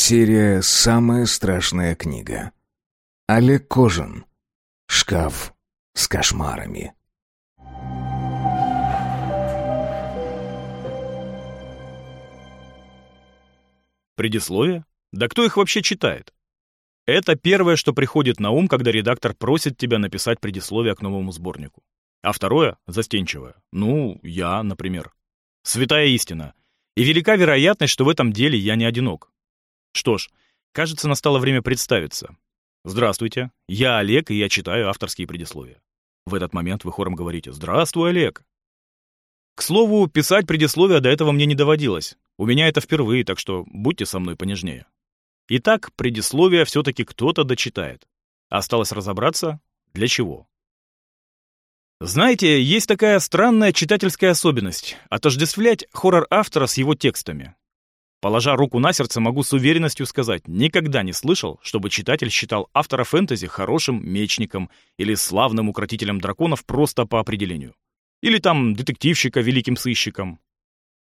Серия «Самая страшная книга». Олег Кожин. Шкаф с кошмарами. Предисловие? Да кто их вообще читает? Это первое, что приходит на ум, когда редактор просит тебя написать предисловие к новому сборнику. А второе — застенчивое. Ну, я, например. Святая истина. И велика вероятность, что в этом деле я не одинок. Что ж, кажется, настало время представиться. Здравствуйте, я Олег, и я читаю авторские предисловия. В этот момент вы хором говорите «Здравствуй, Олег». К слову, писать предисловия до этого мне не доводилось. У меня это впервые, так что будьте со мной понежнее. Итак, предисловие все-таки кто-то дочитает. Осталось разобраться, для чего. Знаете, есть такая странная читательская особенность — отождествлять хоррор-автора с его текстами. Положа руку на сердце, могу с уверенностью сказать, никогда не слышал, чтобы читатель считал автора фэнтези хорошим мечником или славным укротителем драконов просто по определению. Или там детективщика великим сыщиком.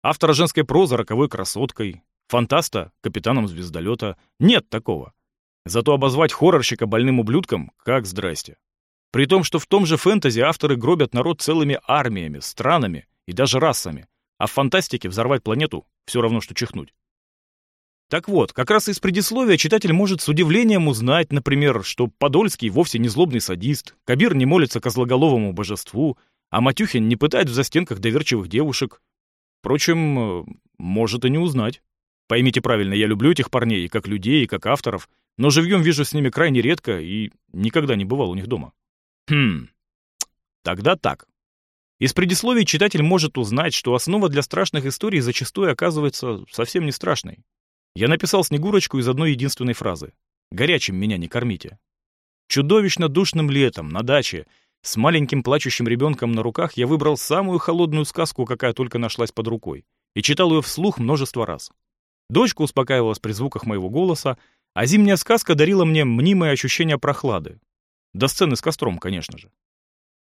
Автора женской прозы роковой красоткой, фантаста капитаном звездолета. Нет такого. Зато обозвать хоррорщика больным ублюдком — как здрасте. При том, что в том же фэнтези авторы гробят народ целыми армиями, странами и даже расами, а в фантастике взорвать планету все равно, что чихнуть. Так вот, как раз из предисловия читатель может с удивлением узнать, например, что Подольский вовсе не злобный садист, Кабир не молится козлоголовому божеству, а Матюхин не пытает в застенках доверчивых девушек. Впрочем, э, может и не узнать. Поймите правильно, я люблю этих парней и как людей, и как авторов, но живьем вижу с ними крайне редко и никогда не бывал у них дома. Хм, тогда так. Из предисловий читатель может узнать, что основа для страшных историй зачастую оказывается совсем не страшной. Я написал Снегурочку из одной единственной фразы. «Горячим меня не кормите». Чудовищно душным летом, на даче, с маленьким плачущим ребенком на руках я выбрал самую холодную сказку, какая только нашлась под рукой, и читал ее вслух множество раз. Дочка успокаивалась при звуках моего голоса, а зимняя сказка дарила мне мнимое ощущение прохлады. До сцены с костром, конечно же.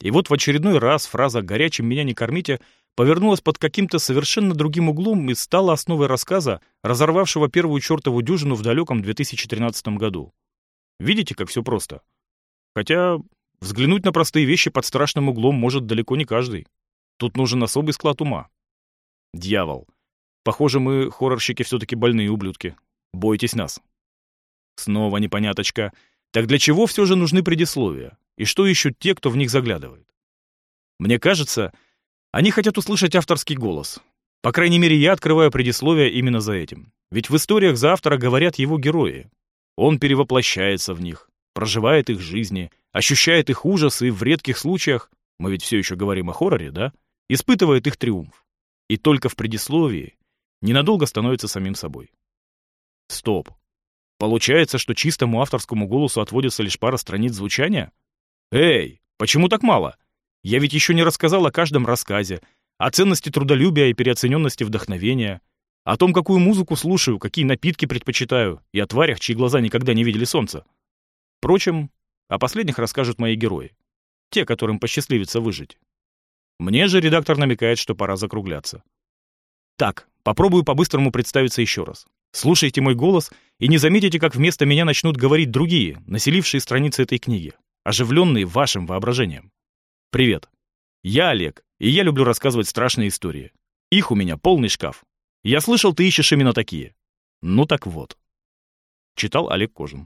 И вот в очередной раз фраза «горячим меня не кормите» повернулась под каким-то совершенно другим углом и стала основой рассказа, разорвавшего первую чертову дюжину в далеком 2013 году. Видите, как все просто? Хотя взглянуть на простые вещи под страшным углом может далеко не каждый. Тут нужен особый склад ума. Дьявол. Похоже, мы, хоррорщики, все-таки больные ублюдки. Бойтесь нас. Снова непоняточка. Так для чего все же нужны предисловия? И что ищут те, кто в них заглядывает? Мне кажется, они хотят услышать авторский голос. По крайней мере, я открываю предисловие именно за этим. Ведь в историях за автора говорят его герои. Он перевоплощается в них, проживает их жизни, ощущает их ужас и в редких случаях, мы ведь все еще говорим о хорроре, да, испытывает их триумф. И только в предисловии ненадолго становится самим собой. Стоп. Получается, что чистому авторскому голосу отводится лишь пара страниц звучания? Эй, почему так мало? Я ведь еще не рассказал о каждом рассказе, о ценности трудолюбия и переоцененности вдохновения, о том, какую музыку слушаю, какие напитки предпочитаю, и о тварях, чьи глаза никогда не видели солнца. Впрочем, о последних расскажут мои герои, те, которым посчастливится выжить. Мне же редактор намекает, что пора закругляться. Так, попробую по-быстрому представиться еще раз. Слушайте мой голос и не заметите, как вместо меня начнут говорить другие, населившие страницы этой книги, оживленные вашим воображением. Привет. Я Олег, и я люблю рассказывать страшные истории. Их у меня полный шкаф. Я слышал, ты ищешь именно такие. Ну так вот. Читал Олег Кожин.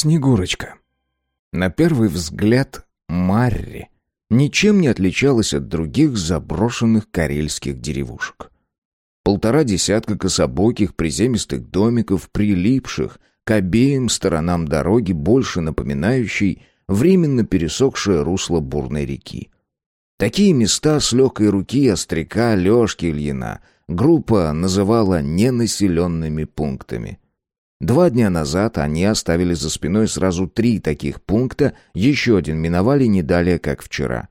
Снегурочка. На первый взгляд Марри ничем не отличалась от других заброшенных карельских деревушек. Полтора десятка кособоких приземистых домиков, прилипших к обеим сторонам дороги, больше напоминающей временно пересохшее русло бурной реки. Такие места с легкой руки остряка Лешки Ильина группа называла ненаселенными пунктами. Два дня назад они оставили за спиной сразу три таких пункта, еще один миновали не далее, как вчера.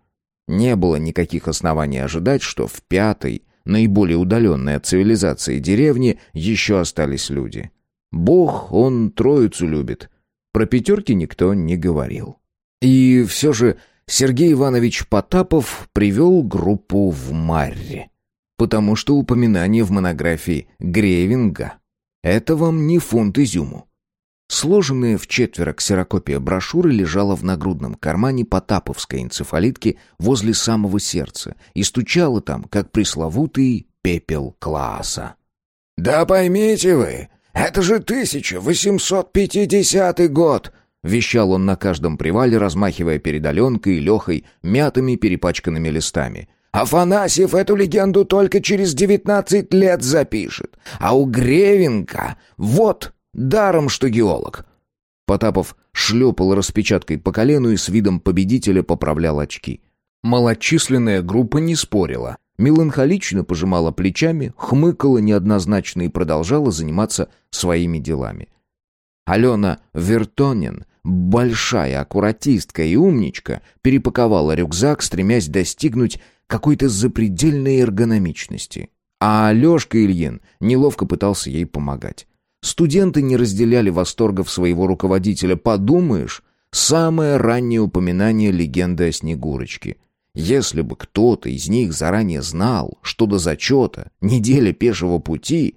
Не было никаких оснований ожидать, что в пятой, наиболее удаленной от цивилизации деревне, еще остались люди. Бог, он троицу любит. Про пятерки никто не говорил. И все же Сергей Иванович Потапов привел группу в Марре, потому что упоминание в монографии Грейвинга это вам не фунт изюму. Сложенная в четверо ксерокопия брошюры лежала в нагрудном кармане потаповской энцефалитки возле самого сердца и стучала там, как пресловутый пепел класса. «Да поймите вы, это же 1850 год!» — вещал он на каждом привале, размахивая перед Аленкой и Лехой мятыми перепачканными листами — Афанасьев эту легенду только через девятнадцать лет запишет. А у Гревенко вот даром, что геолог. Потапов шлепал распечаткой по колену и с видом победителя поправлял очки. Малочисленная группа не спорила. Меланхолично пожимала плечами, хмыкала неоднозначно и продолжала заниматься своими делами. Алена Вертонин, большая аккуратистка и умничка, перепаковала рюкзак, стремясь достигнуть какой-то запредельной эргономичности. А Алешка Ильин неловко пытался ей помогать. Студенты не разделяли восторгов своего руководителя. Подумаешь, самое раннее упоминание легенды о Снегурочке. Если бы кто-то из них заранее знал, что до зачета, неделя пешего пути...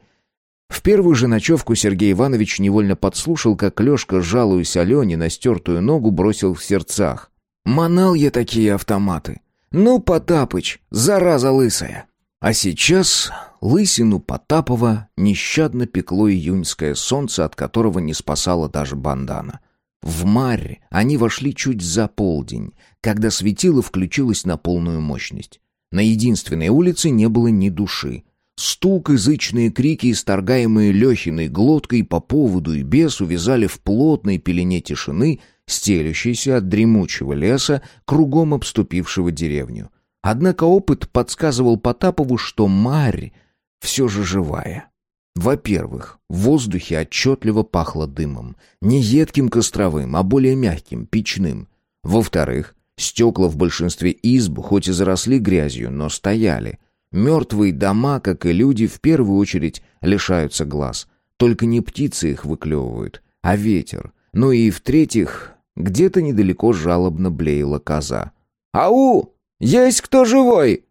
В первую же ночевку Сергей Иванович невольно подслушал, как Лешка, жалуясь Алене на стертую ногу, бросил в сердцах. «Манал я такие автоматы. Ну, Потапыч, зараза лысая. А сейчас лысину Потапова нещадно пекло июньское солнце, от которого не спасала даже бандана. В Марь они вошли чуть за полдень, когда светило включилось на полную мощность. На единственной улице не было ни души. Стук, язычные крики, исторгаемые Лехиной глоткой по поводу и без увязали в плотной пелене тишины, стелющейся от дремучего леса, кругом обступившего деревню. Однако опыт подсказывал Потапову, что Марь все же живая. Во-первых, в воздухе отчетливо пахло дымом. Не едким костровым, а более мягким, печным. Во-вторых, стекла в большинстве изб хоть и заросли грязью, но стояли. Мертвые дома, как и люди, в первую очередь лишаются глаз. Только не птицы их выклевывают, а ветер. Ну и в-третьих, где-то недалеко жалобно блеяла коза. «Ау! Есть кто живой?»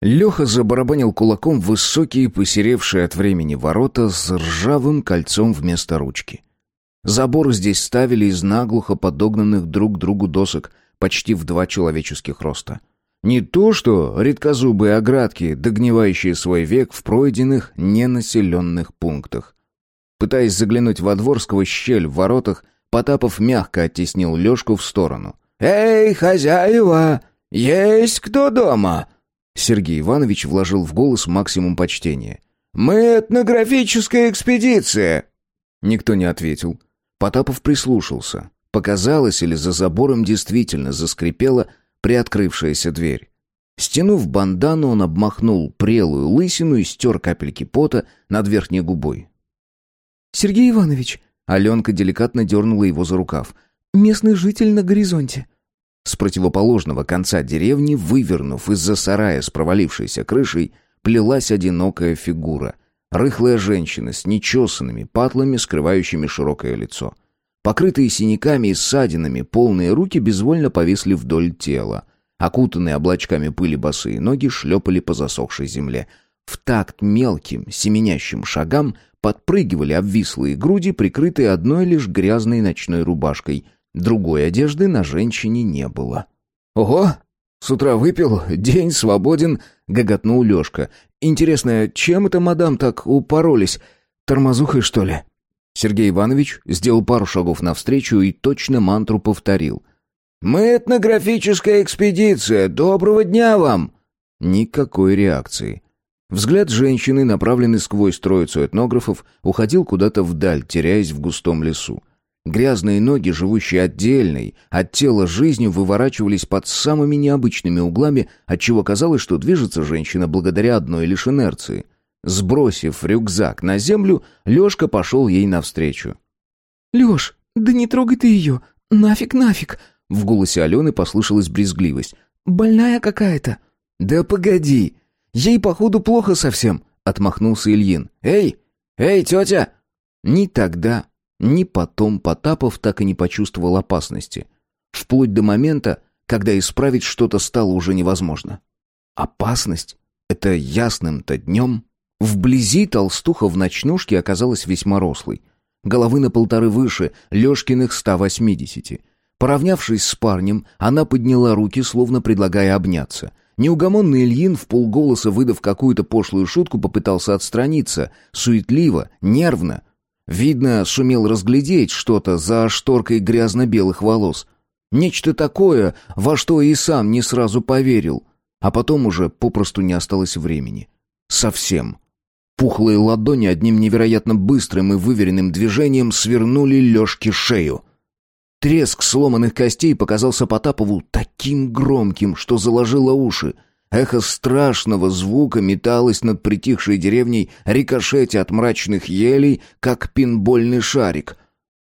Леха забарабанил кулаком высокие, посеревшие от времени ворота с ржавым кольцом вместо ручки. Забор здесь ставили из наглухо подогнанных друг к другу досок почти в два человеческих роста. Не то что редкозубые оградки, догнивающие свой век в пройденных ненаселенных пунктах. Пытаясь заглянуть во двор сквозь щель в воротах, Потапов мягко оттеснил Лёшку в сторону. «Эй, хозяева! Есть кто дома?» Сергей Иванович вложил в голос максимум почтения. «Мы этнографическая экспедиция!» Никто не ответил. Потапов прислушался. Показалось, или за забором действительно заскрипела приоткрывшаяся дверь. Стянув бандану, он обмахнул прелую лысину и стер капельки пота над верхней губой. «Сергей Иванович, Аленка деликатно дернула его за рукав. «Местный житель на горизонте». С противоположного конца деревни, вывернув из-за сарая с провалившейся крышей, плелась одинокая фигура. Рыхлая женщина с нечесанными патлами, скрывающими широкое лицо. Покрытые синяками и ссадинами, полные руки безвольно повисли вдоль тела. Окутанные облачками пыли босые ноги шлепали по засохшей земле. В такт мелким, семенящим шагам подпрыгивали обвислые груди, прикрытые одной лишь грязной ночной рубашкой. Другой одежды на женщине не было. «Ого! С утра выпил, день свободен!» — гоготнул Лёшка. «Интересно, чем это мадам так упоролись? Тормозухой, что ли?» Сергей Иванович сделал пару шагов навстречу и точно мантру повторил. «Мы этнографическая экспедиция. Доброго дня вам!» Никакой реакции. Взгляд женщины, направленный сквозь троицу этнографов, уходил куда-то вдаль, теряясь в густом лесу. Грязные ноги, живущие отдельной, от тела жизнью, выворачивались под самыми необычными углами, отчего казалось, что движется женщина благодаря одной лишь инерции. Сбросив рюкзак на землю, Лёшка пошел ей навстречу. Лёш, да не трогай ты ее! Нафиг, нафиг!» В голосе Алены послышалась брезгливость. «Больная какая-то!» «Да погоди! Ей, походу, плохо совсем!» — отмахнулся Ильин. «Эй! Эй, тетя!» Ни тогда, ни потом Потапов так и не почувствовал опасности. Вплоть до момента, когда исправить что-то стало уже невозможно. Опасность? Это ясным-то днем? Вблизи толстуха в ночнушке оказалась весьма рослой. Головы на полторы выше, Лёшкиных 180. Поравнявшись с парнем, она подняла руки, словно предлагая обняться. Неугомонный Ильин, в полголоса выдав какую-то пошлую шутку, попытался отстраниться, суетливо, нервно. Видно, сумел разглядеть что-то за шторкой грязно-белых волос. Нечто такое, во что и сам не сразу поверил. А потом уже попросту не осталось времени. Совсем. Пухлые ладони одним невероятно быстрым и выверенным движением свернули Лёшке шею. Треск сломанных костей показался Потапову таким громким, что заложило уши. Эхо страшного звука металось над притихшей деревней, рикошетя от мрачных елей, как пинбольный шарик.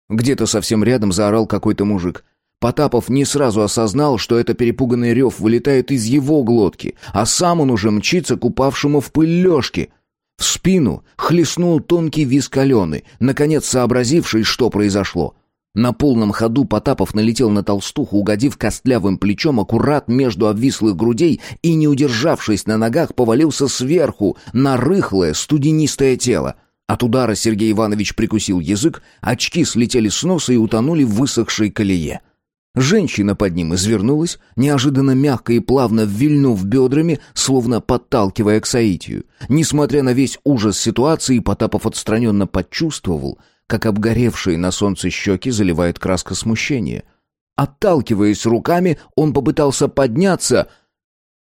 Где-то совсем рядом заорал какой-то мужик. Потапов не сразу осознал, что это перепуганный рев вылетает из его глотки, а сам он уже мчится к упавшему в пыль Лёшке. В спину хлестнул тонкий виск Алены, наконец сообразивший, что произошло. На полном ходу Потапов налетел на толстуху, угодив костлявым плечом аккурат между обвислых грудей и, не удержавшись на ногах, повалился сверху на рыхлое студенистое тело. От удара Сергей Иванович прикусил язык, очки слетели с носа и утонули в высохшей колее. Женщина под ним извернулась, неожиданно мягко и плавно вильнув бедрами, словно подталкивая к соитию. Несмотря на весь ужас ситуации, Потапов отстраненно почувствовал, как обгоревшие на солнце щеки заливает краска смущения. Отталкиваясь руками, он попытался подняться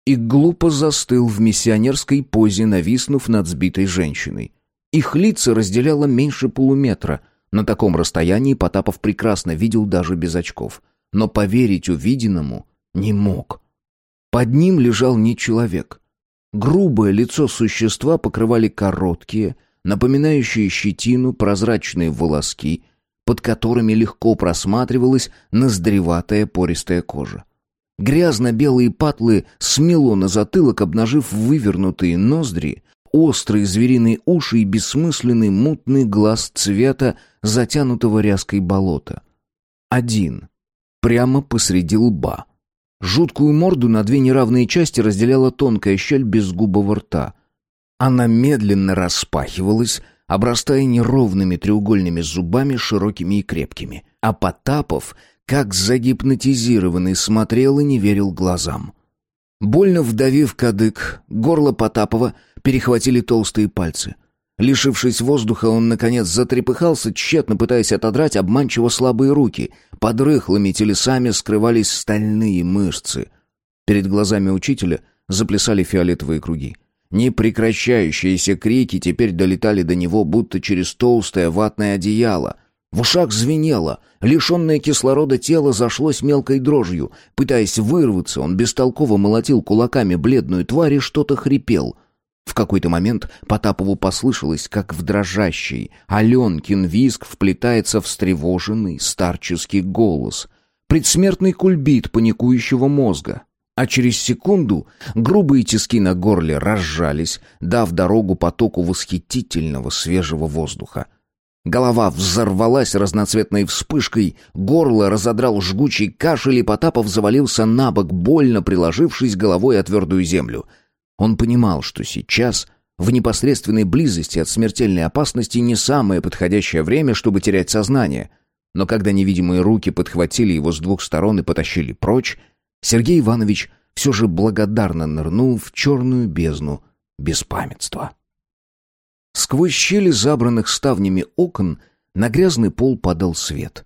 и глупо застыл в миссионерской позе, нависнув над сбитой женщиной. Их лица разделяло меньше полуметра. На таком расстоянии Потапов прекрасно видел даже без очков — но поверить увиденному не мог. Под ним лежал не человек. Грубое лицо существа покрывали короткие, напоминающие щетину прозрачные волоски, под которыми легко просматривалась ноздреватая пористая кожа. Грязно-белые патлы смело на затылок, обнажив вывернутые ноздри, острые звериные уши и бессмысленный мутный глаз цвета затянутого ряской болота. Один, прямо посреди лба. Жуткую морду на две неравные части разделяла тонкая щель безгубого рта. Она медленно распахивалась, обрастая неровными треугольными зубами, широкими и крепкими. А Потапов, как загипнотизированный, смотрел и не верил глазам. Больно вдавив кадык, горло Потапова перехватили толстые пальцы — Лишившись воздуха, он, наконец, затрепыхался, тщетно пытаясь отодрать обманчиво слабые руки. Под рыхлыми телесами скрывались стальные мышцы. Перед глазами учителя заплясали фиолетовые круги. Непрекращающиеся крики теперь долетали до него, будто через толстое ватное одеяло. В ушах звенело, лишенное кислорода тело зашлось мелкой дрожью. Пытаясь вырваться, он бестолково молотил кулаками бледную тварь и что-то хрипел — в какой-то момент Потапову послышалось, как в дрожащий Аленкин виск вплетается встревоженный старческий голос. Предсмертный кульбит паникующего мозга. А через секунду грубые тиски на горле разжались, дав дорогу потоку восхитительного свежего воздуха. Голова взорвалась разноцветной вспышкой, горло разодрал жгучий кашель, и Потапов завалился на бок, больно приложившись головой о твердую землю — он понимал, что сейчас, в непосредственной близости от смертельной опасности, не самое подходящее время, чтобы терять сознание. Но когда невидимые руки подхватили его с двух сторон и потащили прочь, Сергей Иванович все же благодарно нырнул в черную бездну беспамятства. Сквозь щели забранных ставнями окон на грязный пол падал свет.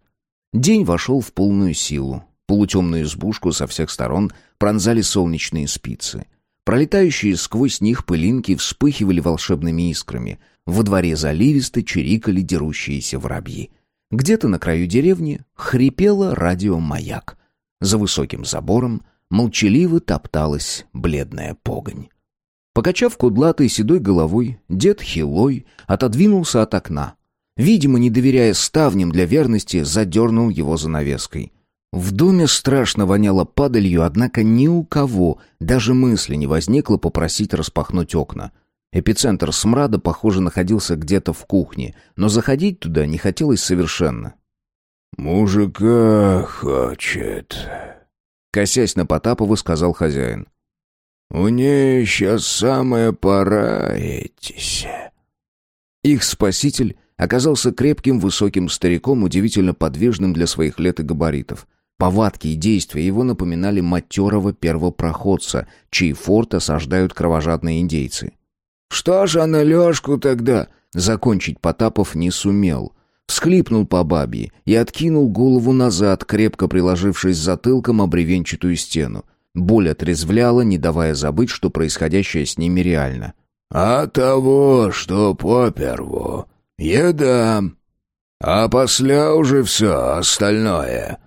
День вошел в полную силу. Полутемную избушку со всех сторон пронзали солнечные спицы — Пролетающие сквозь них пылинки вспыхивали волшебными искрами. Во дворе заливисто чирикали дерущиеся воробьи. Где-то на краю деревни хрипело радиомаяк. За высоким забором молчаливо топталась бледная погонь. Покачав кудлатой седой головой, дед Хилой отодвинулся от окна. Видимо, не доверяя ставням для верности, задернул его занавеской. В доме страшно воняло падалью, однако ни у кого даже мысли не возникло попросить распахнуть окна. Эпицентр смрада, похоже, находился где-то в кухне, но заходить туда не хотелось совершенно. «Мужика хочет», — косясь на Потапова, сказал хозяин. «У нее сейчас самая пора этись». Их спаситель оказался крепким высоким стариком, удивительно подвижным для своих лет и габаритов. Повадки и действия его напоминали матерого первопроходца, чей форт осаждают кровожадные индейцы. «Что ж она Лёшку тогда?» Закончить Потапов не сумел. Всхлипнул по бабье и откинул голову назад, крепко приложившись затылком об бревенчатую стену. Боль отрезвляла, не давая забыть, что происходящее с ними реально. «А того, что поперву, еда, а после уже все остальное».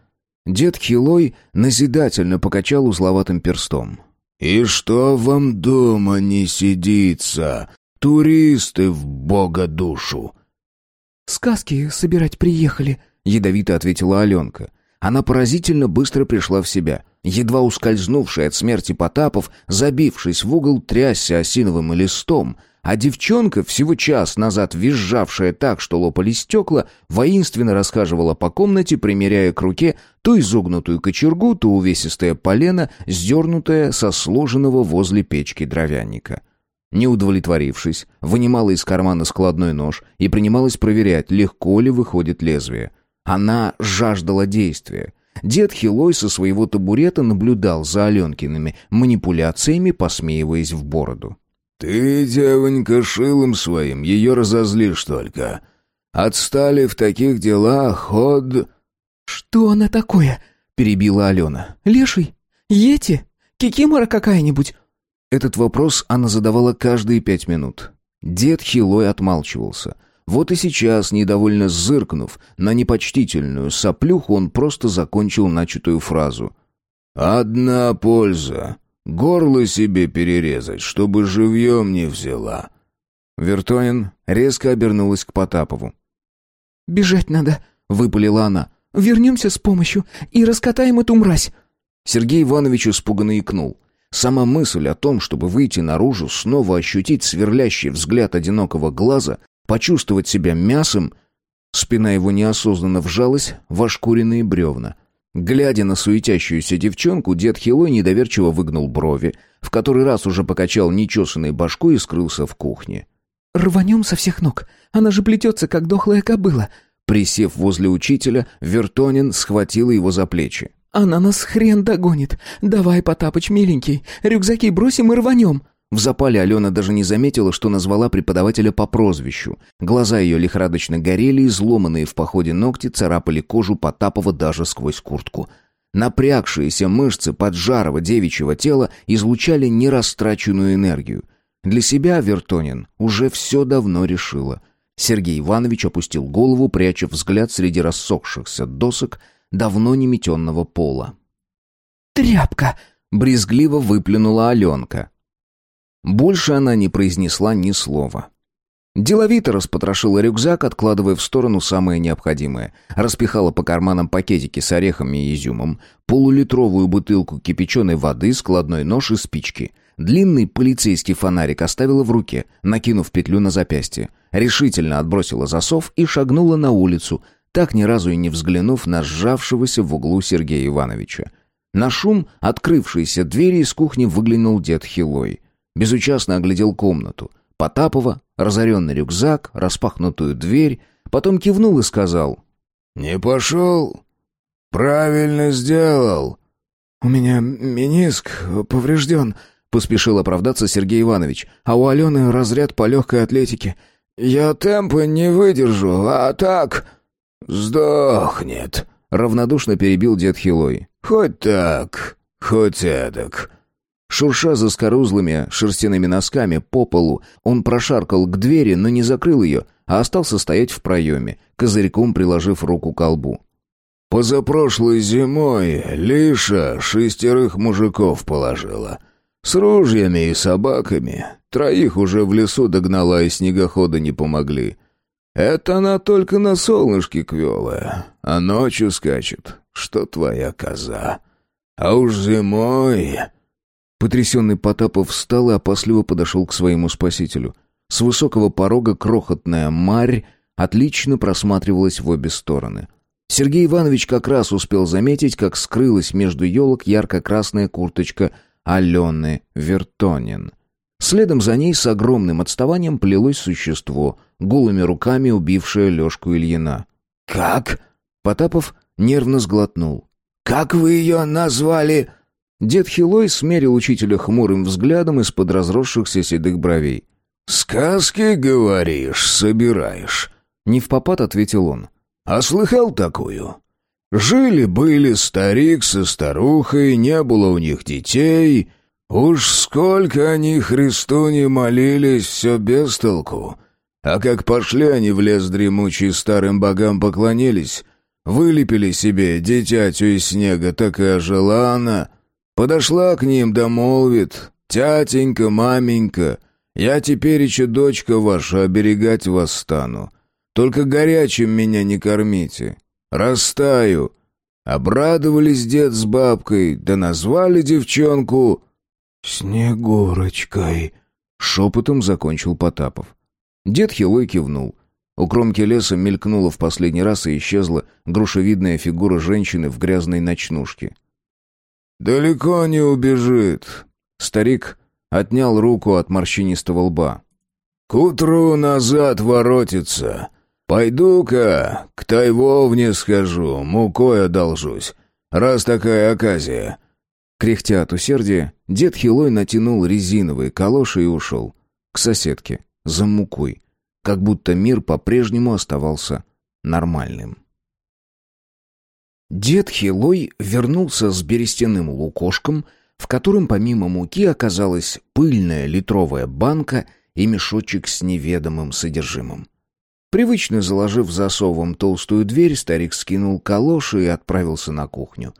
Дед Хилой назидательно покачал узловатым перстом. «И что вам дома не сидится? Туристы в бога душу!» «Сказки собирать приехали», — ядовито ответила Аленка. Она поразительно быстро пришла в себя. Едва ускользнувший от смерти Потапов, забившись в угол, трясся осиновым листом, а девчонка, всего час назад визжавшая так, что лопали стекла, воинственно расхаживала по комнате, примеряя к руке то изогнутую кочергу, то увесистое полено, сдернутое со сложенного возле печки дровяника. Не удовлетворившись, вынимала из кармана складной нож и принималась проверять, легко ли выходит лезвие — она жаждала действия. Дед Хилой со своего табурета наблюдал за Аленкиными манипуляциями, посмеиваясь в бороду. «Ты, девонька, шилом своим ее разозлишь только. Отстали в таких делах от...» «Что она такое?» — перебила Алена. «Леший? Ети? Кикимора какая-нибудь?» Этот вопрос она задавала каждые пять минут. Дед Хилой отмалчивался. Вот и сейчас, недовольно зыркнув на непочтительную соплюху, он просто закончил начатую фразу. «Одна польза. Горло себе перерезать, чтобы живьем не взяла». Вертонин резко обернулась к Потапову. «Бежать надо», — выпалила она. «Вернемся с помощью и раскатаем эту мразь». Сергей Иванович испуганно икнул. Сама мысль о том, чтобы выйти наружу, снова ощутить сверлящий взгляд одинокого глаза, почувствовать себя мясом, спина его неосознанно вжалась в ошкуренные бревна. Глядя на суетящуюся девчонку, дед Хилой недоверчиво выгнул брови, в который раз уже покачал нечесанной башкой и скрылся в кухне. «Рванем со всех ног, она же плетется, как дохлая кобыла». Присев возле учителя, Вертонин схватила его за плечи. «Она нас хрен догонит. Давай, Потапыч, миленький, рюкзаки бросим и рванем». В запале Алена даже не заметила, что назвала преподавателя по прозвищу. Глаза ее лихорадочно горели, изломанные в походе ногти царапали кожу Потапова даже сквозь куртку. Напрягшиеся мышцы поджарого девичьего тела излучали нерастраченную энергию. Для себя Вертонин уже все давно решила. Сергей Иванович опустил голову, пряча взгляд среди рассохшихся досок давно не метенного пола. «Тряпка!» — брезгливо выплюнула Аленка. Больше она не произнесла ни слова. Деловито распотрошила рюкзак, откладывая в сторону самое необходимое. Распихала по карманам пакетики с орехами и изюмом, полулитровую бутылку кипяченой воды, складной нож и спички. Длинный полицейский фонарик оставила в руке, накинув петлю на запястье. Решительно отбросила засов и шагнула на улицу, так ни разу и не взглянув на сжавшегося в углу Сергея Ивановича. На шум открывшейся двери из кухни выглянул дед Хилой. Безучастно оглядел комнату. Потапова, разоренный рюкзак, распахнутую дверь. Потом кивнул и сказал. «Не пошел? Правильно сделал». «У меня мениск поврежден», — поспешил оправдаться Сергей Иванович. «А у Алены разряд по легкой атлетике. Я темпа не выдержу, а так...» «Сдохнет», — равнодушно перебил дед Хилой. «Хоть так, хоть эдак». Шурша за скорузлыми шерстяными носками по полу, он прошаркал к двери, но не закрыл ее, а остался стоять в проеме, козырьком приложив руку к колбу. «Позапрошлой зимой Лиша шестерых мужиков положила. С ружьями и собаками. Троих уже в лесу догнала и снегохода не помогли. Это она только на солнышке квелая, а ночью скачет, что твоя коза. А уж зимой...» Потрясенный Потапов встал и опасливо подошел к своему спасителю. С высокого порога крохотная марь отлично просматривалась в обе стороны. Сергей Иванович как раз успел заметить, как скрылась между елок ярко-красная курточка Алены Вертонин. Следом за ней с огромным отставанием плелось существо, голыми руками убившее Лешку Ильина. «Как?» Потапов нервно сглотнул. «Как вы ее назвали?» Дед Хилой смерил учителя хмурым взглядом из-под разросшихся седых бровей. «Сказки, говоришь, собираешь?» Не в попад ответил он. «А слыхал такую? Жили-были старик со старухой, не было у них детей. Уж сколько они Христу не молились, все без толку. А как пошли они в лес дремучий, старым богам поклонились, вылепили себе дитятю из снега, так и ожила она. Подошла к ним да молвит, «Тятенька, маменька, я теперь еще дочка ваша, оберегать вас стану. Только горячим меня не кормите. Растаю». Обрадовались дед с бабкой, да назвали девчонку «Снегурочкой», — шепотом закончил Потапов. Дед Хилой кивнул. У кромки леса мелькнула в последний раз и исчезла грушевидная фигура женщины в грязной ночнушке. «Далеко не убежит». Старик отнял руку от морщинистого лба. «К утру назад воротится. Пойду-ка к Тайвовне схожу, мукой одолжусь, раз такая оказия». Кряхтя от усердия, дед Хилой натянул резиновые калоши и ушел. К соседке, за мукой. Как будто мир по-прежнему оставался нормальным. Дед Хилой вернулся с берестяным лукошком, в котором помимо муки оказалась пыльная литровая банка и мешочек с неведомым содержимым. Привычно заложив засовом толстую дверь, старик скинул калоши и отправился на кухню.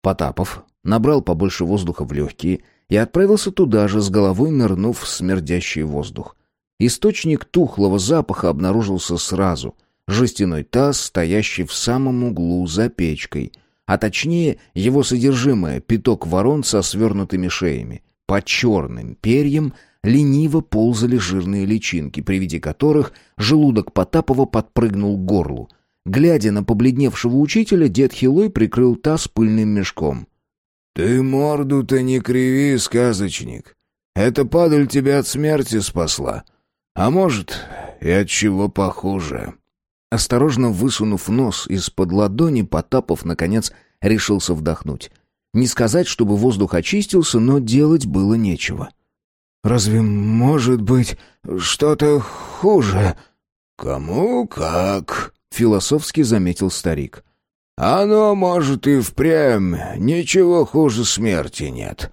Потапов набрал побольше воздуха в легкие и отправился туда же, с головой нырнув в смердящий воздух. Источник тухлого запаха обнаружился сразу — жестяной таз, стоящий в самом углу за печкой, а точнее его содержимое — пяток ворон со свернутыми шеями. По черным перьям лениво ползали жирные личинки, при виде которых желудок Потапова подпрыгнул к горлу. Глядя на побледневшего учителя, дед Хилой прикрыл таз пыльным мешком. «Ты морду-то не криви, сказочник. Эта падаль тебя от смерти спасла. А может, и от чего похуже». Осторожно высунув нос из-под ладони, Потапов, наконец, решился вдохнуть. Не сказать, чтобы воздух очистился, но делать было нечего. «Разве может быть что-то хуже?» «Кому как?» — философски заметил старик. «Оно, может, и впрямь, ничего хуже смерти нет.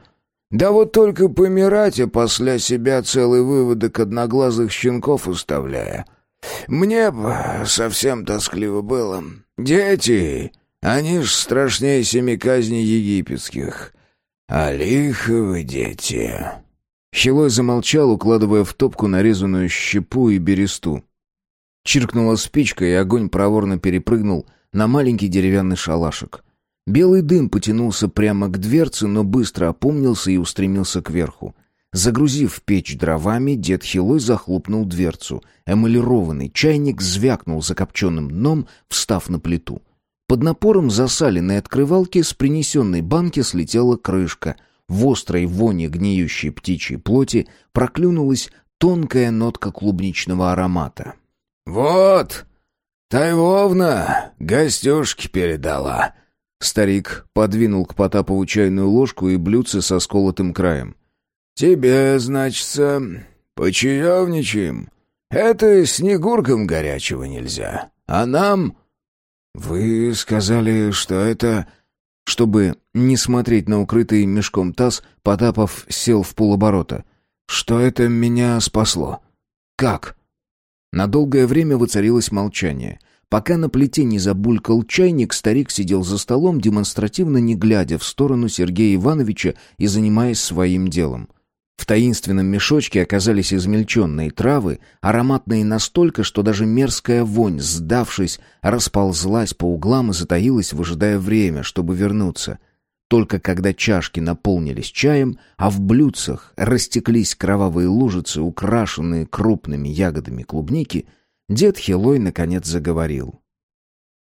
Да вот только помирать, после себя целый выводок одноглазых щенков уставляя. Мне совсем тоскливо было. Дети, они ж страшнее семи казней египетских. А лиховы дети...» Хилой замолчал, укладывая в топку нарезанную щепу и бересту. Чиркнула спичка, и огонь проворно перепрыгнул на маленький деревянный шалашик. Белый дым потянулся прямо к дверце, но быстро опомнился и устремился кверху. Загрузив печь дровами, дед Хилой захлопнул дверцу. Эмалированный чайник звякнул закопченным дном, встав на плиту. Под напором засаленной открывалки с принесенной банки слетела крышка. В острой воне гниющей птичьей плоти проклюнулась тонкая нотка клубничного аромата. «Вот, Тайвовна гостюшки передала». Старик подвинул к Потапову чайную ложку и блюдце со сколотым краем. «Тебе, значится, почаевничаем. Это снегуркам горячего нельзя. А нам...» «Вы сказали, что это...» Чтобы не смотреть на укрытый мешком таз, Потапов сел в полоборота. «Что это меня спасло?» «Как?» На долгое время воцарилось молчание. Пока на плите не забулькал чайник, старик сидел за столом, демонстративно не глядя в сторону Сергея Ивановича и занимаясь своим делом. В таинственном мешочке оказались измельченные травы, ароматные настолько, что даже мерзкая вонь, сдавшись, расползлась по углам и затаилась, выжидая время, чтобы вернуться. Только когда чашки наполнились чаем, а в блюдцах растеклись кровавые лужицы, украшенные крупными ягодами клубники, дед Хилой наконец заговорил.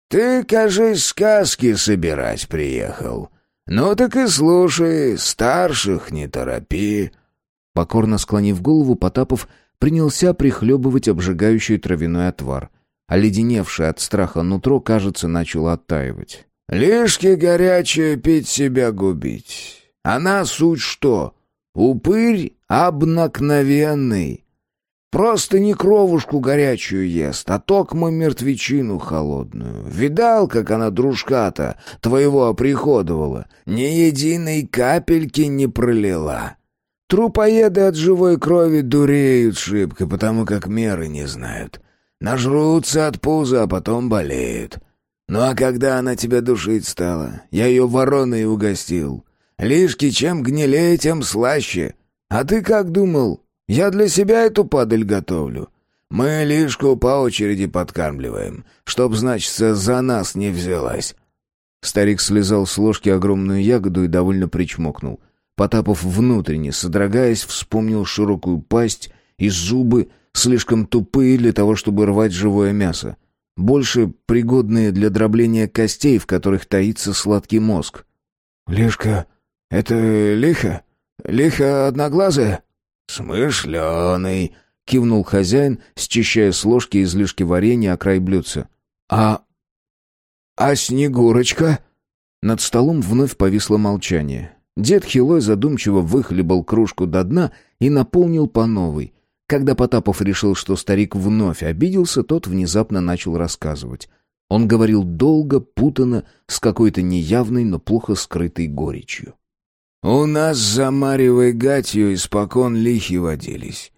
«Ты, кажись, сказки собирать приехал. Ну так и слушай, старших не торопи». Покорно склонив голову, Потапов принялся прихлебывать обжигающий травяной отвар. Оледеневшее от страха нутро, кажется, начало оттаивать. «Лишки горячее пить себя губить. Она суть что? Упырь обыкновенный. Просто не кровушку горячую ест, а токмо мертвечину холодную. Видал, как она дружка-то твоего оприходовала? Ни единой капельки не пролила». Трупоеды от живой крови дуреют шибко, потому как меры не знают. Нажрутся от пуза, а потом болеют. Ну а когда она тебя душить стала, я ее вороной угостил. Лишки чем гнилее, тем слаще. А ты как думал? Я для себя эту падаль готовлю. Мы лишку по очереди подкармливаем, чтоб, значится, за нас не взялась». Старик слезал с ложки огромную ягоду и довольно причмокнул — Потапов внутренне, содрогаясь, вспомнил широкую пасть и зубы, слишком тупые для того, чтобы рвать живое мясо. Больше пригодные для дробления костей, в которых таится сладкий мозг. «Лешка, это лихо? Лихо одноглазая?» «Смышленый», — кивнул хозяин, счищая с ложки излишки варенья о край блюдца. «А... а Снегурочка?» Над столом вновь повисло молчание. Дед Хилой задумчиво выхлебал кружку до дна и наполнил по новой. Когда Потапов решил, что старик вновь обиделся, тот внезапно начал рассказывать. Он говорил долго, путано, с какой-то неявной, но плохо скрытой горечью. «У нас за Марьевой гатью испокон лихи водились.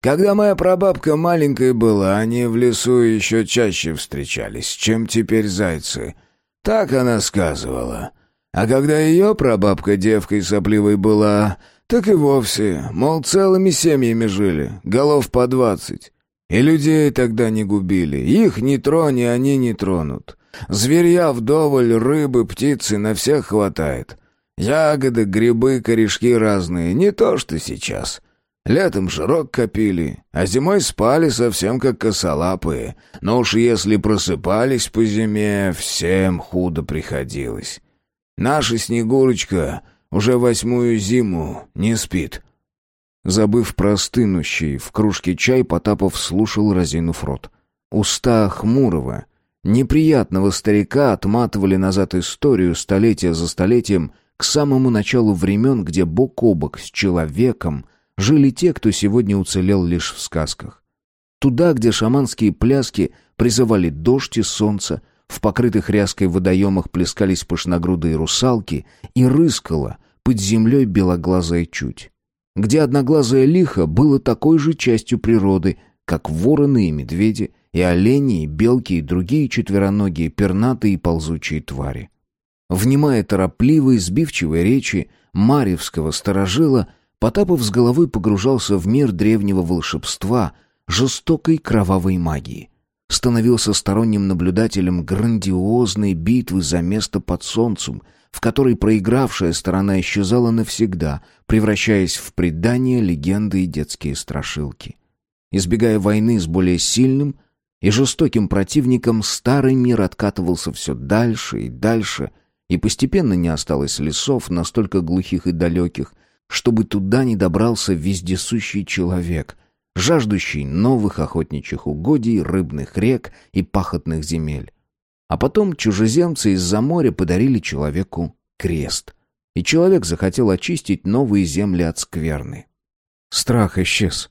Когда моя прабабка маленькая была, они в лесу еще чаще встречались, чем теперь зайцы. Так она сказывала». А когда ее прабабка девкой сопливой была, так и вовсе, мол, целыми семьями жили, голов по двадцать. И людей тогда не губили, их не трони, они не тронут. Зверья вдоволь, рыбы, птицы на всех хватает. Ягоды, грибы, корешки разные, не то что сейчас. Летом жирок копили, а зимой спали совсем как косолапые. Но уж если просыпались по зиме, всем худо приходилось. Наша Снегурочка уже восьмую зиму не спит». Забыв про стынущий в кружке чай, Потапов слушал, разинув рот. Уста хмурого, неприятного старика отматывали назад историю столетия за столетием к самому началу времен, где бок о бок с человеком жили те, кто сегодня уцелел лишь в сказках. Туда, где шаманские пляски призывали дождь и солнце, в покрытых ряской водоемах плескались пышногрудые русалки и рыскала под землей белоглазая чуть. Где одноглазое лихо было такой же частью природы, как вороны и медведи, и олени, и белки, и другие четвероногие, пернатые и ползучие твари. Внимая торопливой, сбивчивой речи Марьевского сторожила, Потапов с головой погружался в мир древнего волшебства, жестокой кровавой магии становился сторонним наблюдателем грандиозной битвы за место под солнцем, в которой проигравшая сторона исчезала навсегда, превращаясь в предания, легенды и детские страшилки. Избегая войны с более сильным и жестоким противником, старый мир откатывался все дальше и дальше, и постепенно не осталось лесов, настолько глухих и далеких, чтобы туда не добрался вездесущий человек — жаждущий новых охотничьих угодий, рыбных рек и пахотных земель. А потом чужеземцы из-за моря подарили человеку крест, и человек захотел очистить новые земли от скверны. Страх исчез.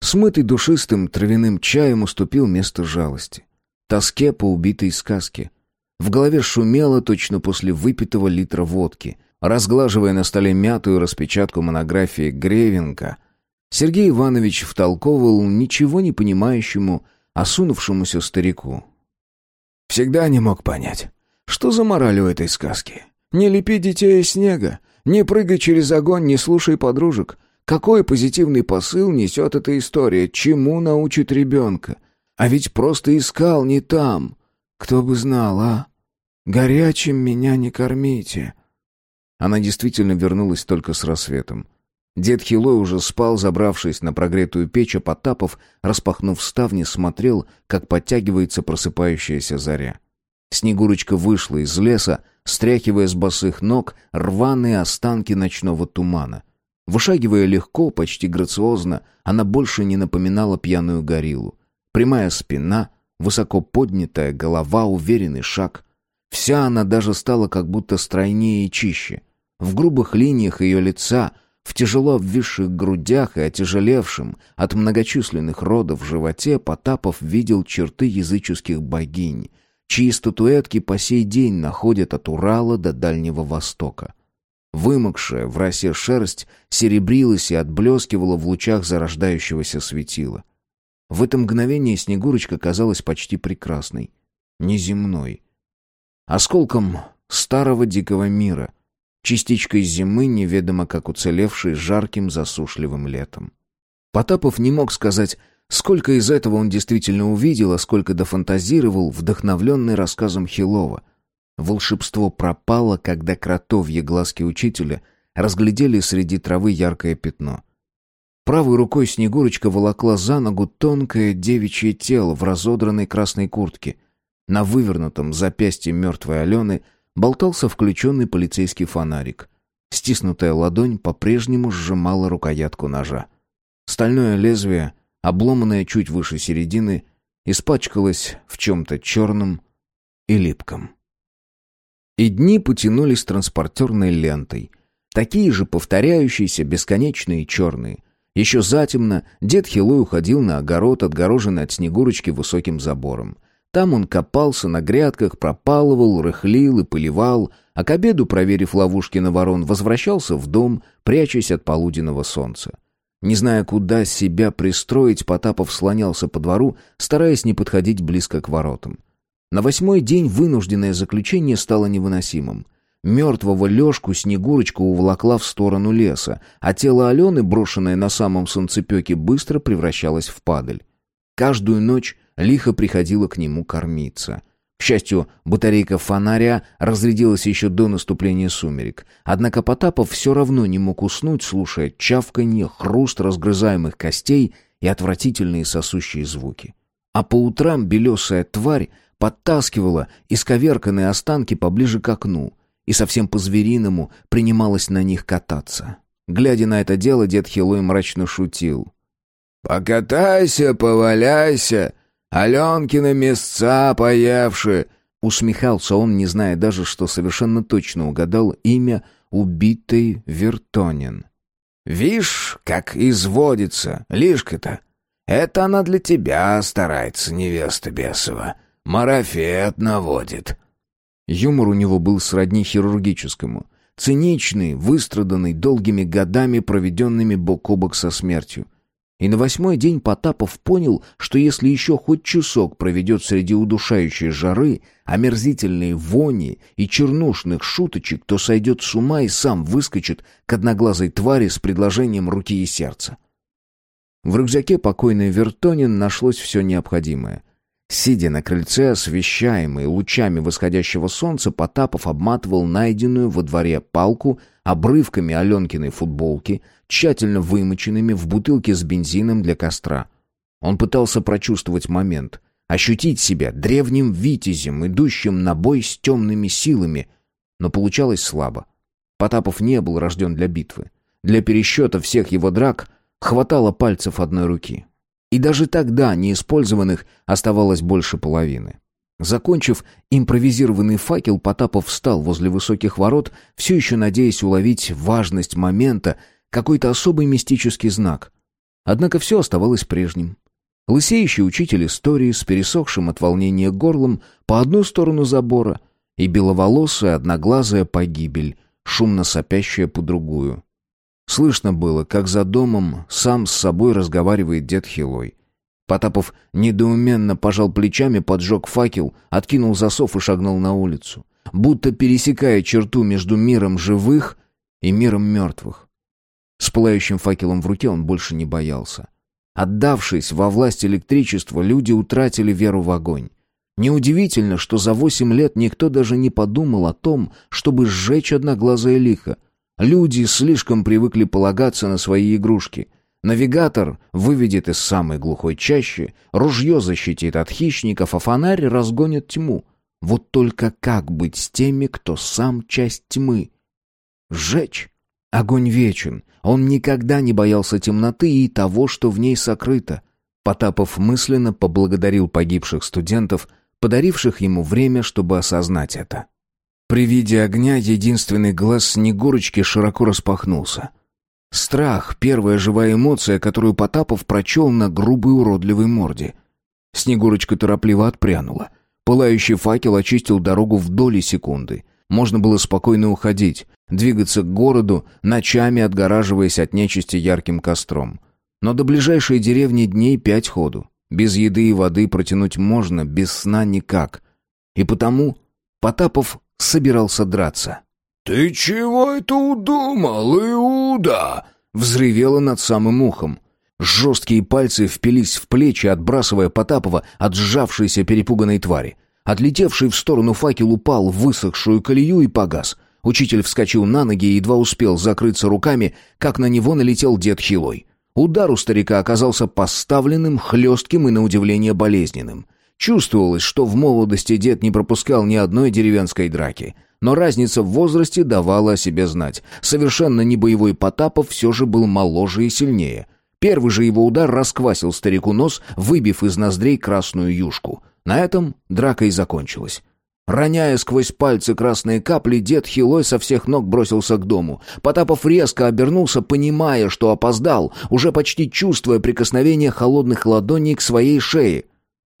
Смытый душистым травяным чаем уступил место жалости. Тоске по убитой сказке. В голове шумело точно после выпитого литра водки. Разглаживая на столе мятую распечатку монографии Гревенка, Сергей Иванович втолковывал ничего не понимающему, осунувшемуся старику. «Всегда не мог понять, что за мораль у этой сказки? Не лепи детей из снега, не прыгай через огонь, не слушай подружек. Какой позитивный посыл несет эта история? Чему научит ребенка? А ведь просто искал не там. Кто бы знал, а? Горячим меня не кормите. Она действительно вернулась только с рассветом. Дед Хилой уже спал, забравшись на прогретую печь, а Потапов, распахнув ставни, смотрел, как подтягивается просыпающаяся заря. Снегурочка вышла из леса, стряхивая с босых ног рваные останки ночного тумана. Вышагивая легко, почти грациозно, она больше не напоминала пьяную гориллу. Прямая спина, высоко поднятая голова, уверенный шаг. Вся она даже стала как будто стройнее и чище. В грубых линиях ее лица, в тяжело обвисших грудях и отяжелевшем от многочисленных родов животе Потапов видел черты языческих богинь, чьи статуэтки по сей день находят от Урала до Дальнего Востока. Вымокшая в росе шерсть серебрилась и отблескивала в лучах зарождающегося светила. В это мгновение Снегурочка казалась почти прекрасной, неземной. Осколком старого дикого мира, частичкой зимы, неведомо как уцелевшей жарким засушливым летом. Потапов не мог сказать, сколько из этого он действительно увидел, а сколько дофантазировал, вдохновленный рассказом Хилова. Волшебство пропало, когда кротовьи глазки учителя разглядели среди травы яркое пятно. Правой рукой Снегурочка волокла за ногу тонкое девичье тело в разодранной красной куртке. На вывернутом запястье мертвой Алены — болтался включенный полицейский фонарик. Стиснутая ладонь по-прежнему сжимала рукоятку ножа. Стальное лезвие, обломанное чуть выше середины, испачкалось в чем-то черном и липком. И дни потянулись транспортерной лентой. Такие же повторяющиеся, бесконечные черные. Еще затемно дед Хилой уходил на огород, отгороженный от Снегурочки высоким забором. Там он копался на грядках, пропалывал, рыхлил и поливал, а к обеду, проверив ловушки на ворон, возвращался в дом, прячась от полуденного солнца. Не зная, куда себя пристроить, Потапов слонялся по двору, стараясь не подходить близко к воротам. На восьмой день вынужденное заключение стало невыносимым. Мертвого Лешку Снегурочка уволокла в сторону леса, а тело Алены, брошенное на самом солнцепеке, быстро превращалось в падаль. Каждую ночь лихо приходила к нему кормиться. К счастью, батарейка фонаря разрядилась еще до наступления сумерек. Однако Потапов все равно не мог уснуть, слушая чавканье, хруст разгрызаемых костей и отвратительные сосущие звуки. А по утрам белесая тварь подтаскивала исковерканные останки поближе к окну и совсем по-звериному принималась на них кататься. Глядя на это дело, дед Хилой мрачно шутил. «Покатайся, поваляйся, Аленкины места поевши!» Усмехался он, не зная даже, что совершенно точно угадал имя убитой Вертонин. «Вишь, как изводится, лишка-то. Это она для тебя старается, невеста бесова. Марафет наводит». Юмор у него был сродни хирургическому. Циничный, выстраданный долгими годами, проведенными бок о бок со смертью. И на восьмой день Потапов понял, что если еще хоть часок проведет среди удушающей жары, омерзительной вони и чернушных шуточек, то сойдет с ума и сам выскочит к одноглазой твари с предложением руки и сердца. В рюкзаке покойной Вертонин нашлось все необходимое. Сидя на крыльце, освещаемый лучами восходящего солнца, Потапов обматывал найденную во дворе палку обрывками Аленкиной футболки, тщательно вымоченными в бутылке с бензином для костра. Он пытался прочувствовать момент, ощутить себя древним витязем, идущим на бой с темными силами, но получалось слабо. Потапов не был рожден для битвы. Для пересчета всех его драк хватало пальцев одной руки. И даже тогда неиспользованных оставалось больше половины. Закончив импровизированный факел, Потапов встал возле высоких ворот, все еще надеясь уловить важность момента, какой-то особый мистический знак. Однако все оставалось прежним. Лысеющий учитель истории с пересохшим от волнения горлом по одну сторону забора и беловолосая одноглазая погибель, шумно сопящая по другую. Слышно было, как за домом сам с собой разговаривает дед Хилой. Потапов недоуменно пожал плечами, поджег факел, откинул засов и шагнул на улицу, будто пересекая черту между миром живых и миром мертвых. С пылающим факелом в руке он больше не боялся. Отдавшись во власть электричества, люди утратили веру в огонь. Неудивительно, что за восемь лет никто даже не подумал о том, чтобы сжечь одноглазое лихо. Люди слишком привыкли полагаться на свои игрушки. Навигатор выведет из самой глухой чащи, ружье защитит от хищников, а фонарь разгонит тьму. Вот только как быть с теми, кто сам часть тьмы? Сжечь? Огонь вечен. Он никогда не боялся темноты и того, что в ней сокрыто. Потапов мысленно поблагодарил погибших студентов, подаривших ему время, чтобы осознать это. При виде огня единственный глаз Снегурочки широко распахнулся. Страх — первая живая эмоция, которую Потапов прочел на грубой уродливой морде. Снегурочка торопливо отпрянула. Пылающий факел очистил дорогу в доли секунды. Можно было спокойно уходить, двигаться к городу, ночами отгораживаясь от нечисти ярким костром. Но до ближайшей деревни дней пять ходу. Без еды и воды протянуть можно, без сна никак. И потому Потапов собирался драться. «Ты чего это удумал, Иуда?» Взревело над самым ухом. Жесткие пальцы впились в плечи, отбрасывая Потапова от сжавшейся перепуганной твари. Отлетевший в сторону факел упал в высохшую колею и погас. Учитель вскочил на ноги и едва успел закрыться руками, как на него налетел дед Хилой. Удар у старика оказался поставленным, хлестким и, на удивление, болезненным. Чувствовалось, что в молодости дед не пропускал ни одной деревенской драки. Но разница в возрасте давала о себе знать. Совершенно не боевой Потапов все же был моложе и сильнее. Первый же его удар расквасил старику нос, выбив из ноздрей красную юшку. На этом драка и закончилась. Роняя сквозь пальцы красные капли, дед Хилой со всех ног бросился к дому. Потапов резко обернулся, понимая, что опоздал, уже почти чувствуя прикосновение холодных ладоней к своей шее.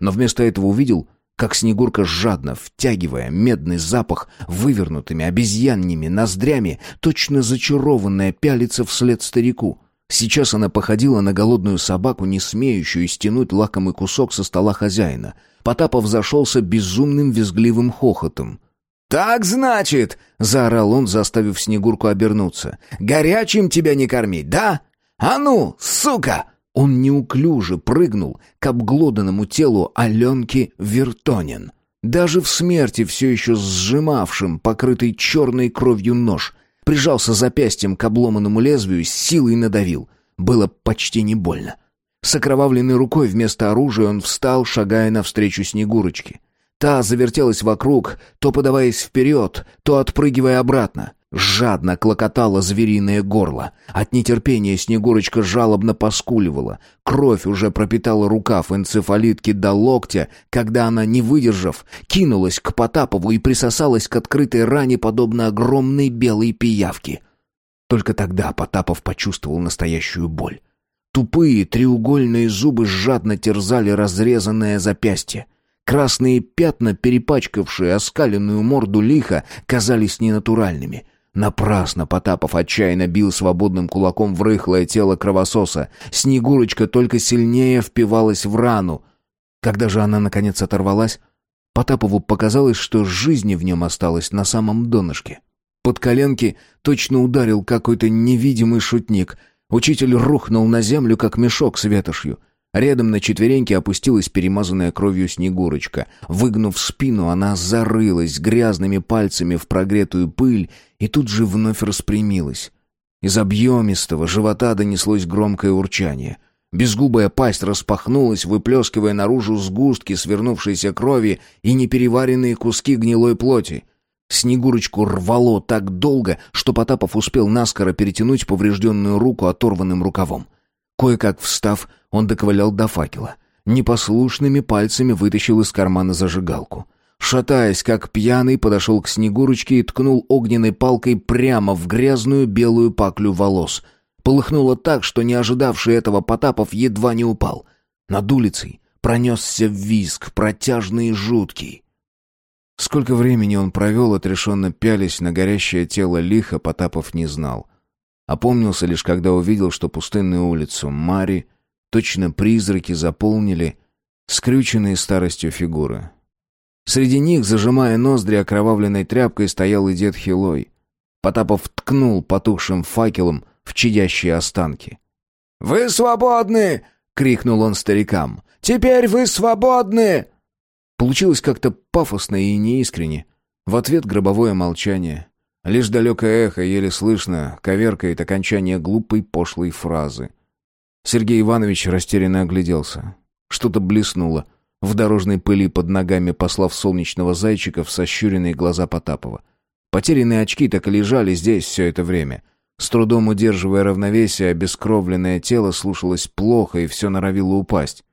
Но вместо этого увидел, как Снегурка жадно, втягивая медный запах вывернутыми обезьянными ноздрями, точно зачарованная пялится вслед старику. Сейчас она походила на голодную собаку, не смеющую стянуть лакомый кусок со стола хозяина. Потапов зашелся безумным визгливым хохотом. «Так, значит!» — заорал он, заставив Снегурку обернуться. «Горячим тебя не кормить, да? А ну, сука!» Он неуклюже прыгнул к обглоданному телу Аленки Вертонин. Даже в смерти все еще сжимавшим, покрытый черной кровью нож, прижался запястьем к обломанному лезвию, с силой надавил. Было почти не больно. С окровавленной рукой вместо оружия он встал, шагая навстречу Снегурочке. Та завертелась вокруг, то подаваясь вперед, то отпрыгивая обратно. Жадно клокотало звериное горло. От нетерпения Снегурочка жалобно поскуливала. Кровь уже пропитала рукав энцефалитки до локтя, когда она, не выдержав, кинулась к Потапову и присосалась к открытой ране, подобно огромной белой пиявке. Только тогда Потапов почувствовал настоящую боль. Тупые треугольные зубы жадно терзали разрезанное запястье. Красные пятна, перепачкавшие оскаленную морду лиха, казались ненатуральными — Напрасно Потапов отчаянно бил свободным кулаком в рыхлое тело кровососа. Снегурочка только сильнее впивалась в рану. Когда же она наконец оторвалась, Потапову показалось, что жизни в нем осталось на самом донышке. Под коленки точно ударил какой-то невидимый шутник. Учитель рухнул на землю, как мешок с ветошью. Рядом на четвереньке опустилась перемазанная кровью Снегурочка. Выгнув спину, она зарылась грязными пальцами в прогретую пыль и тут же вновь распрямилась. Из объемистого живота донеслось громкое урчание. Безгубая пасть распахнулась, выплескивая наружу сгустки свернувшейся крови и непереваренные куски гнилой плоти. Снегурочку рвало так долго, что Потапов успел наскоро перетянуть поврежденную руку оторванным рукавом. Кое-как встав, он доковылял до факела. Непослушными пальцами вытащил из кармана зажигалку. Шатаясь, как пьяный, подошел к Снегурочке и ткнул огненной палкой прямо в грязную белую паклю волос. Полыхнуло так, что не ожидавший этого Потапов едва не упал. Над улицей пронесся визг, протяжный и жуткий. Сколько времени он провел, отрешенно пялись на горящее тело лиха, Потапов не знал. Опомнился лишь, когда увидел, что пустынную улицу Мари точно призраки заполнили скрюченные старостью фигуры. Среди них, зажимая ноздри окровавленной тряпкой, стоял и дед Хилой. Потапов ткнул потухшим факелом в чадящие останки. «Вы свободны!» — крикнул он старикам. «Теперь вы свободны!» Получилось как-то пафосно и неискренне. В ответ гробовое молчание. Лишь далекое эхо, еле слышно, коверкает окончание глупой пошлой фразы. Сергей Иванович растерянно огляделся. Что-то блеснуло. В дорожной пыли под ногами послав солнечного зайчика в сощуренные глаза Потапова. Потерянные очки так и лежали здесь все это время. С трудом удерживая равновесие, обескровленное тело слушалось плохо и все норовило упасть.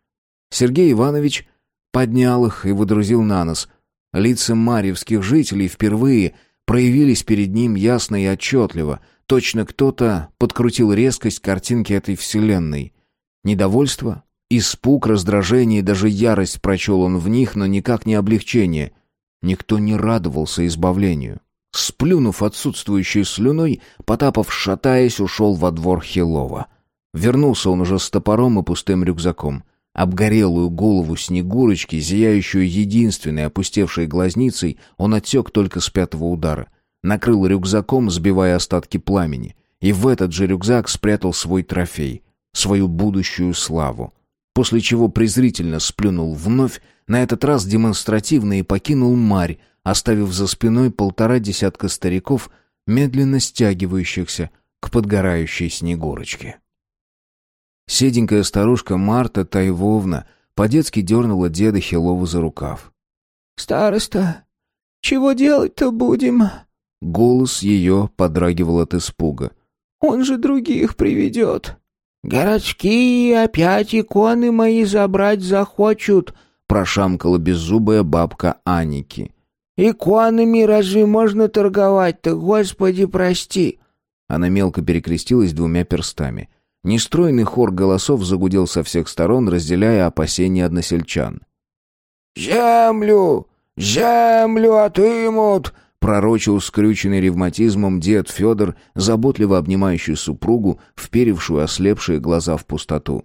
Сергей Иванович поднял их и выдрузил на нос. Лица марьевских жителей впервые проявились перед ним ясно и отчетливо. Точно кто-то подкрутил резкость картинки этой вселенной. Недовольство, испуг, раздражение и даже ярость прочел он в них, но никак не облегчение. Никто не радовался избавлению. Сплюнув отсутствующей слюной, Потапов, шатаясь, ушел во двор Хилова. Вернулся он уже с топором и пустым рюкзаком. Обгорелую голову Снегурочки, зияющую единственной опустевшей глазницей, он отсек только с пятого удара. Накрыл рюкзаком, сбивая остатки пламени. И в этот же рюкзак спрятал свой трофей, свою будущую славу. После чего презрительно сплюнул вновь, на этот раз демонстративно и покинул Марь, оставив за спиной полтора десятка стариков, медленно стягивающихся к подгорающей Снегурочке. Седенькая старушка Марта Тайвовна по-детски дернула деда Хилову за рукав. «Староста, чего делать-то будем?» Голос ее подрагивал от испуга. «Он же других приведет». «Городские опять иконы мои забрать захочут», — прошамкала беззубая бабка Аники. «Иконами разве можно торговать-то, Господи, прости!» Она мелко перекрестилась двумя перстами. Нестройный хор голосов загудел со всех сторон, разделяя опасения односельчан. «Землю! Землю отымут!» Пророчил скрюченный ревматизмом дед Федор, заботливо обнимающий супругу, вперевшую ослепшие глаза в пустоту.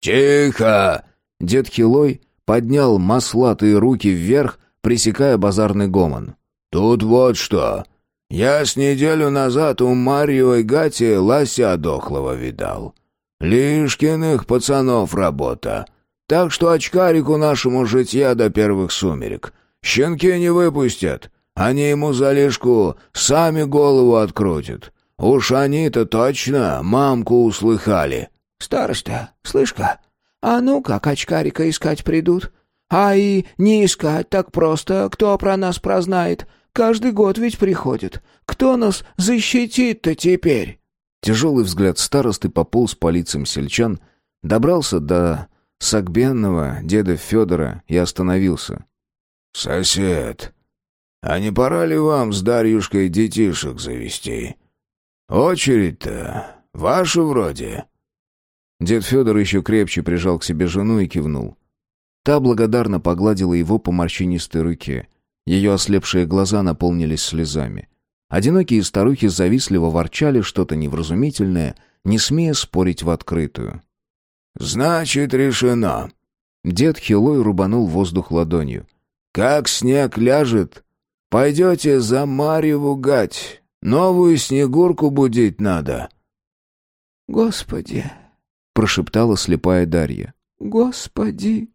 «Тихо!» Дед Хилой поднял маслатые руки вверх, пресекая базарный гомон. «Тут вот что. Я с неделю назад у Марьевой Гати лося дохлого видал. Лишкиных пацанов работа. Так что очкарику нашему житья до первых сумерек. Щенки не выпустят. Они ему за лишку сами голову открутят. Уж они-то точно мамку услыхали». «Староста, слышь-ка, а ну как очкарика искать придут? А и не искать так просто, кто про нас прознает. Каждый год ведь приходит. Кто нас защитит-то теперь?» Тяжелый взгляд старосты пополз по лицам сельчан, добрался до сагбенного деда Федора и остановился. «Сосед, а не пора ли вам с Дарьюшкой детишек завести? Очередь-то ваша вроде». Дед Федор еще крепче прижал к себе жену и кивнул. Та благодарно погладила его по морщинистой руке. Ее ослепшие глаза наполнились слезами. Одинокие старухи завистливо ворчали что-то невразумительное, не смея спорить в открытую. «Значит, решено». Дед Хилой рубанул воздух ладонью. «Как снег ляжет, пойдете за Марьеву гать. Новую снегурку будить надо». «Господи!» — прошептала слепая Дарья. «Господи!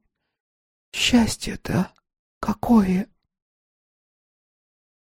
Счастье-то какое!»